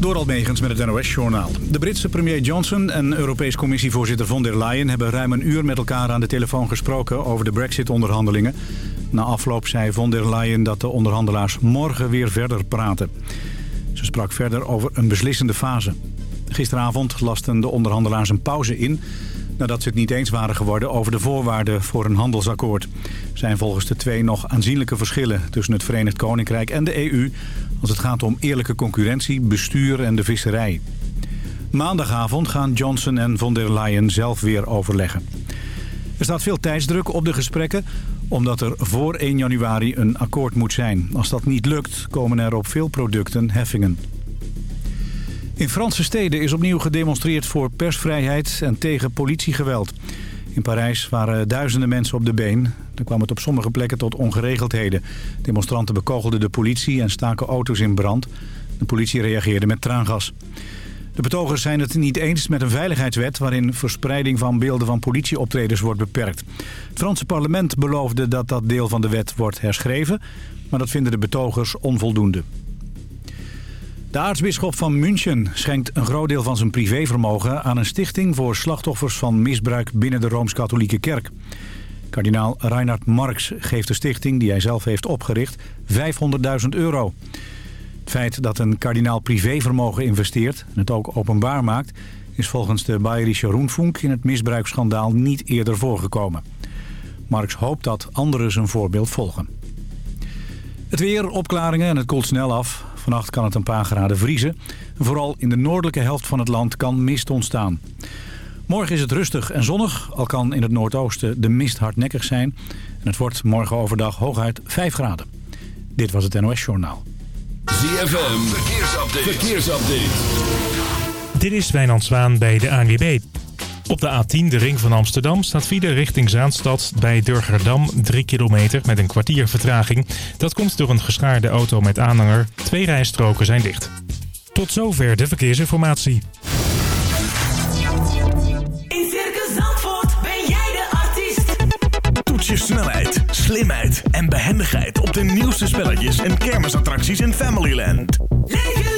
Door Megens met het NOS-journaal. De Britse premier Johnson en Europees Commissievoorzitter von der Leyen... hebben ruim een uur met elkaar aan de telefoon gesproken over de brexit-onderhandelingen. Na afloop zei von der Leyen dat de onderhandelaars morgen weer verder praten. Ze sprak verder over een beslissende fase. Gisteravond lasten de onderhandelaars een pauze in... nadat ze het niet eens waren geworden over de voorwaarden voor een handelsakkoord. Zijn volgens de twee nog aanzienlijke verschillen tussen het Verenigd Koninkrijk en de EU... als het gaat om eerlijke concurrentie, bestuur en de visserij. Maandagavond gaan Johnson en von der Leyen zelf weer overleggen. Er staat veel tijdsdruk op de gesprekken omdat er voor 1 januari een akkoord moet zijn. Als dat niet lukt, komen er op veel producten heffingen. In Franse steden is opnieuw gedemonstreerd voor persvrijheid en tegen politiegeweld. In Parijs waren duizenden mensen op de been. Er kwam het op sommige plekken tot ongeregeldheden. Demonstranten bekogelden de politie en staken auto's in brand. De politie reageerde met traangas. De betogers zijn het niet eens met een veiligheidswet... waarin verspreiding van beelden van politieoptredens wordt beperkt. Het Franse parlement beloofde dat dat deel van de wet wordt herschreven... maar dat vinden de betogers onvoldoende. De aartsbisschop van München schenkt een groot deel van zijn privévermogen... aan een stichting voor slachtoffers van misbruik binnen de Rooms-Katholieke Kerk. Kardinaal Reinhard Marx geeft de stichting, die hij zelf heeft opgericht, 500.000 euro. Het feit dat een kardinaal privévermogen investeert en het ook openbaar maakt... is volgens de Bayerische Rundfunk in het misbruiksschandaal niet eerder voorgekomen. Marx hoopt dat anderen zijn voorbeeld volgen. Het weer, opklaringen en het koelt snel af. Vannacht kan het een paar graden vriezen. Vooral in de noordelijke helft van het land kan mist ontstaan. Morgen is het rustig en zonnig, al kan in het noordoosten de mist hardnekkig zijn. En het wordt morgen overdag hooguit 5 graden. Dit was het NOS Journaal. ZFM, verkeersupdate. verkeersupdate. Dit is Wijnand Zwaan bij de ANWB. Op de A10, de ring van Amsterdam, staat file richting Zaanstad bij Durgerdam 3 kilometer met een kwartier vertraging. Dat komt door een geschaarde auto met aanhanger. Twee rijstroken zijn dicht. Tot zover de verkeersinformatie. In Circus Zandvoort ben jij de artiest. Toets je snelheid, slimheid en behendigheid op de nieuwste spelletjes en kermisattracties in Familyland. Leef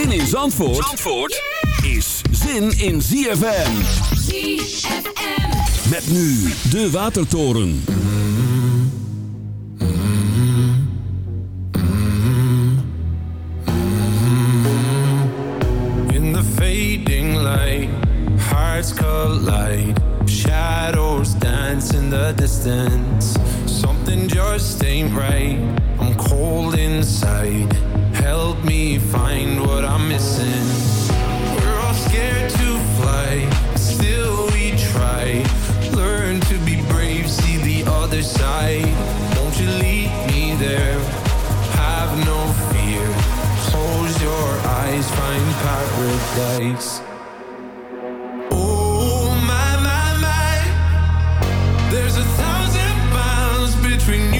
Zin in Zandvoort, Zandvoort is zin in ZFM. ZFM. Met nu de Watertoren. In the fading light, hearts collide. Shadows dance in the distance. Something just ain't right. I'm cold inside. Help me find what I'm missing. We're all scared to fly, still we try. Learn to be brave, see the other side. Won't you lead me there? Have no fear. Close your eyes, find paradise. Oh my my my, there's a thousand miles between you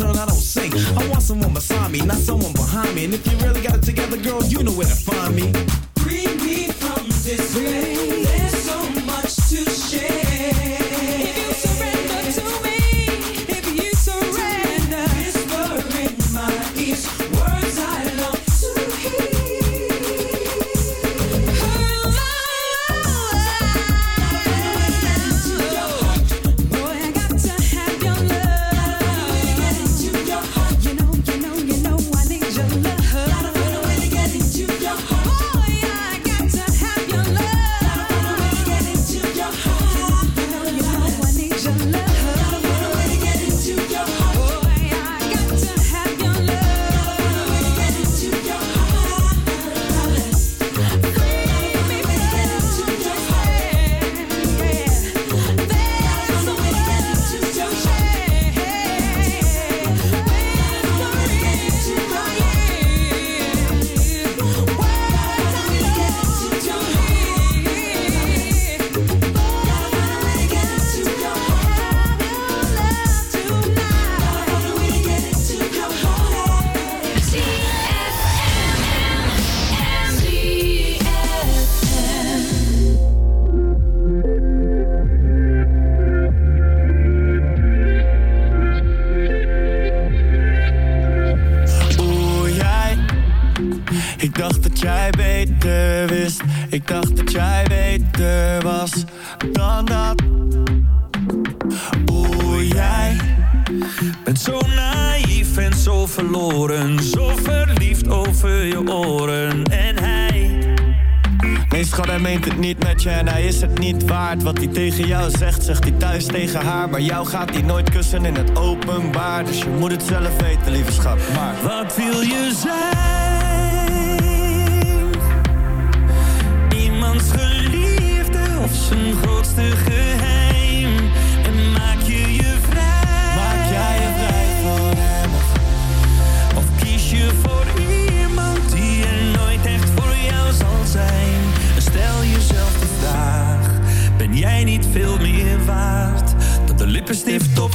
turn out tegen haar. Maar jou gaat die nooit kussen in het openbaar. Dus je moet het zelf weten, lieve schat. Maar wat wil je zijn? lippenstift op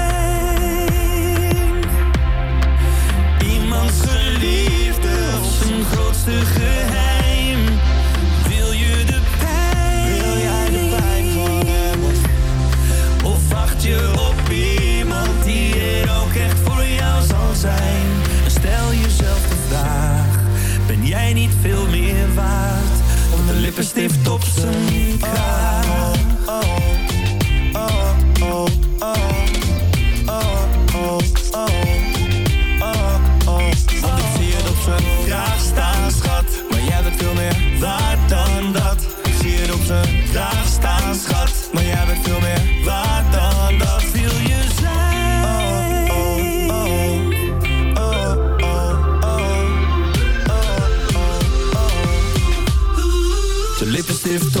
op zijn kaart. If.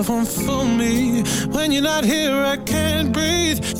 Love won't fool me. When you're not here, I can't breathe.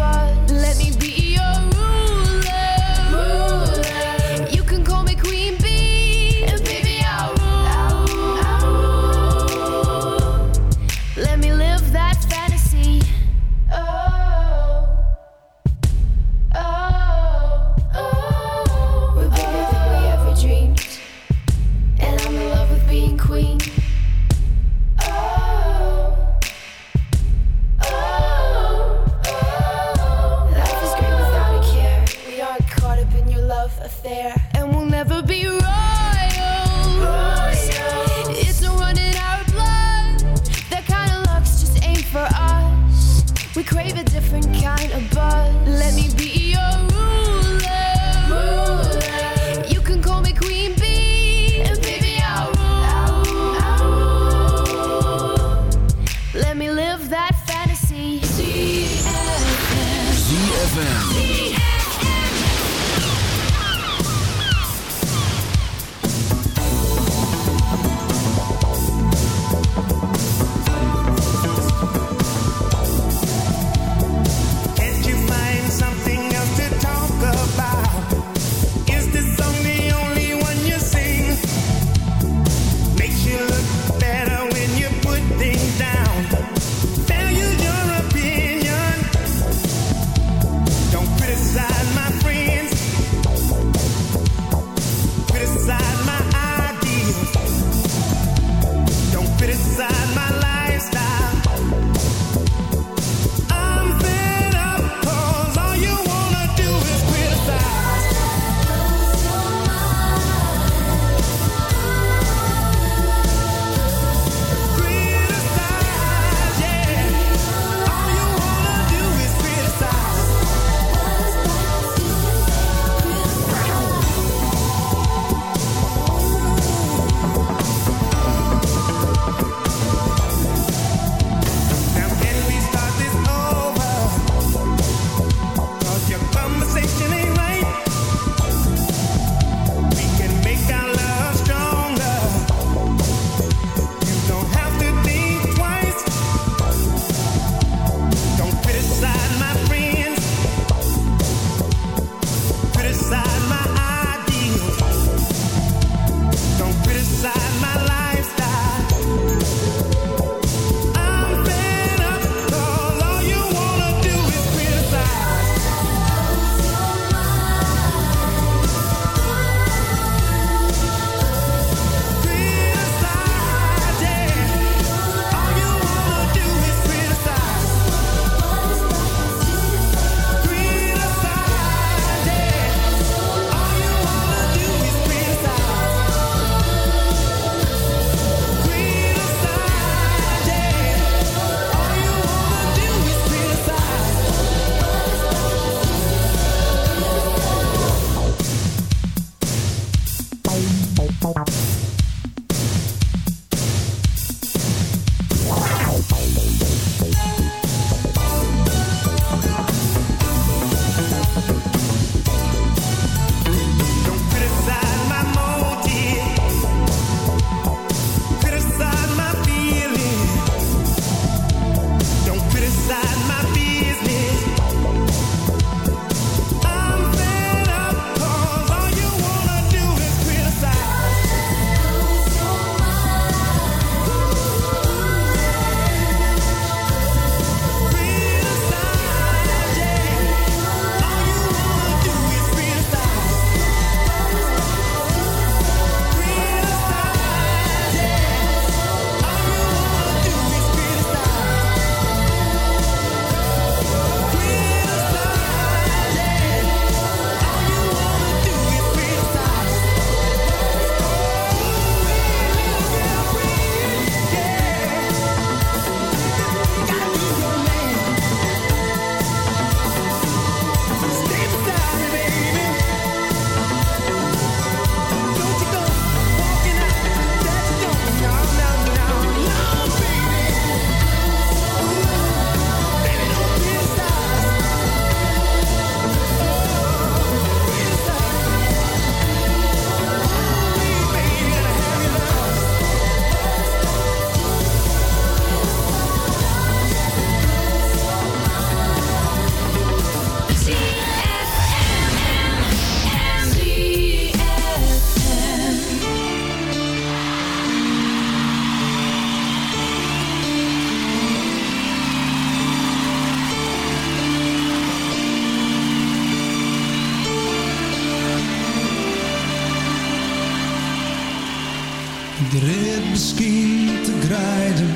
De rit misschien te grijden,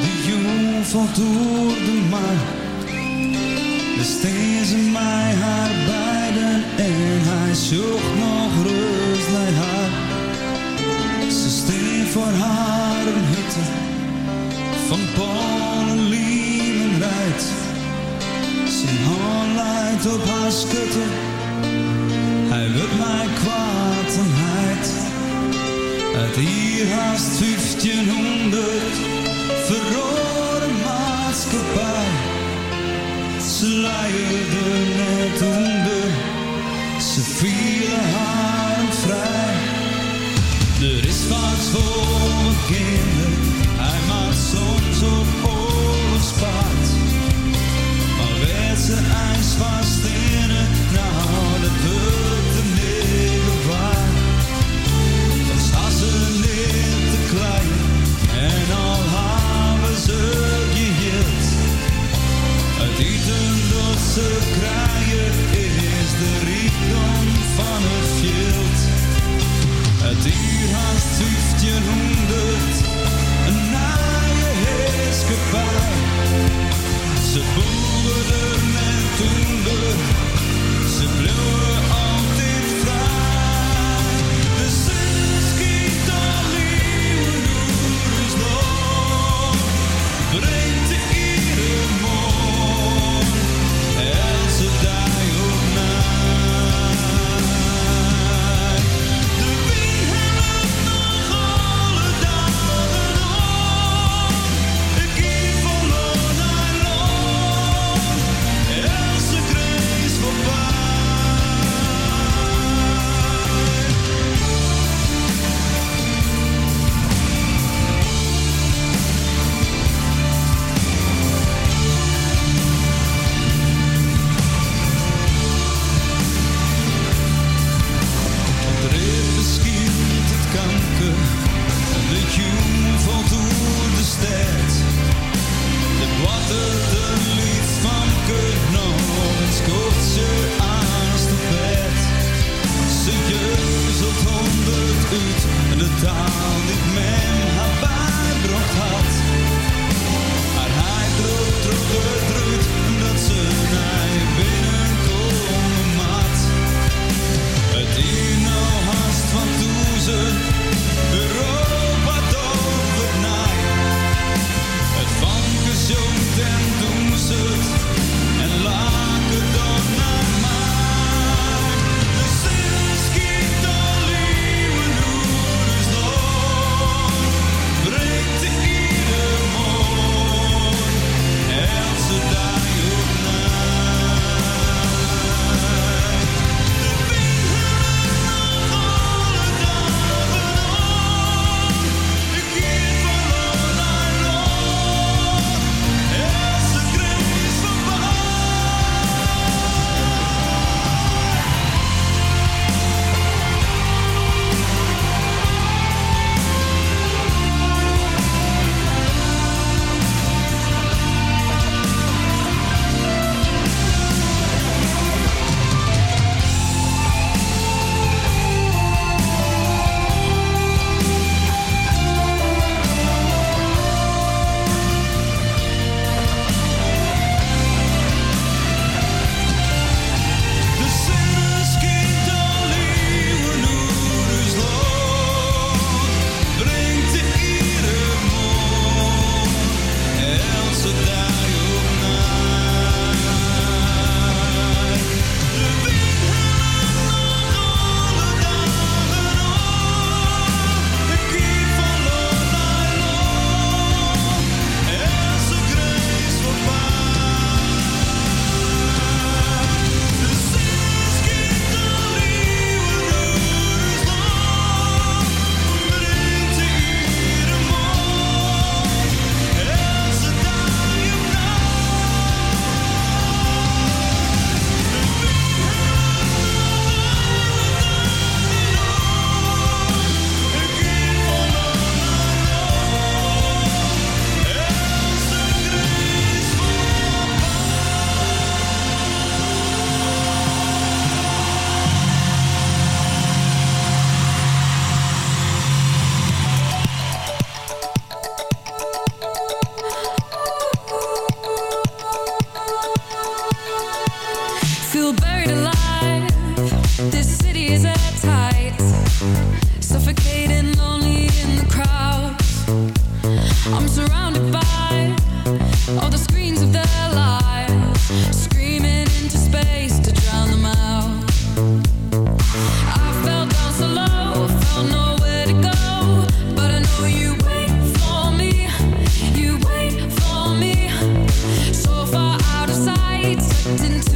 de jong valt door de maan. Besteed ze mij haar beiden en hij zocht nog rust naar haar. Ze steen voor haar een hutte van Polen, Liemen rijdt. Zijn hand leidt op haar schutte, hij wil mij kwaad en heid. Uit hier haast 1500 verrode maatschappij. Ze leiden net onder, ze vielen haar vrij. Er is wat voor kinderen, hij maakt soms op oorlogspaard. Maar werd ze ijs vast in dat ze krijgen is de rijkdom van het veld. Het uur haast 1500, een naaie heerskepaar. Ze boeren en toender, ze bleven altijd vrij. didn't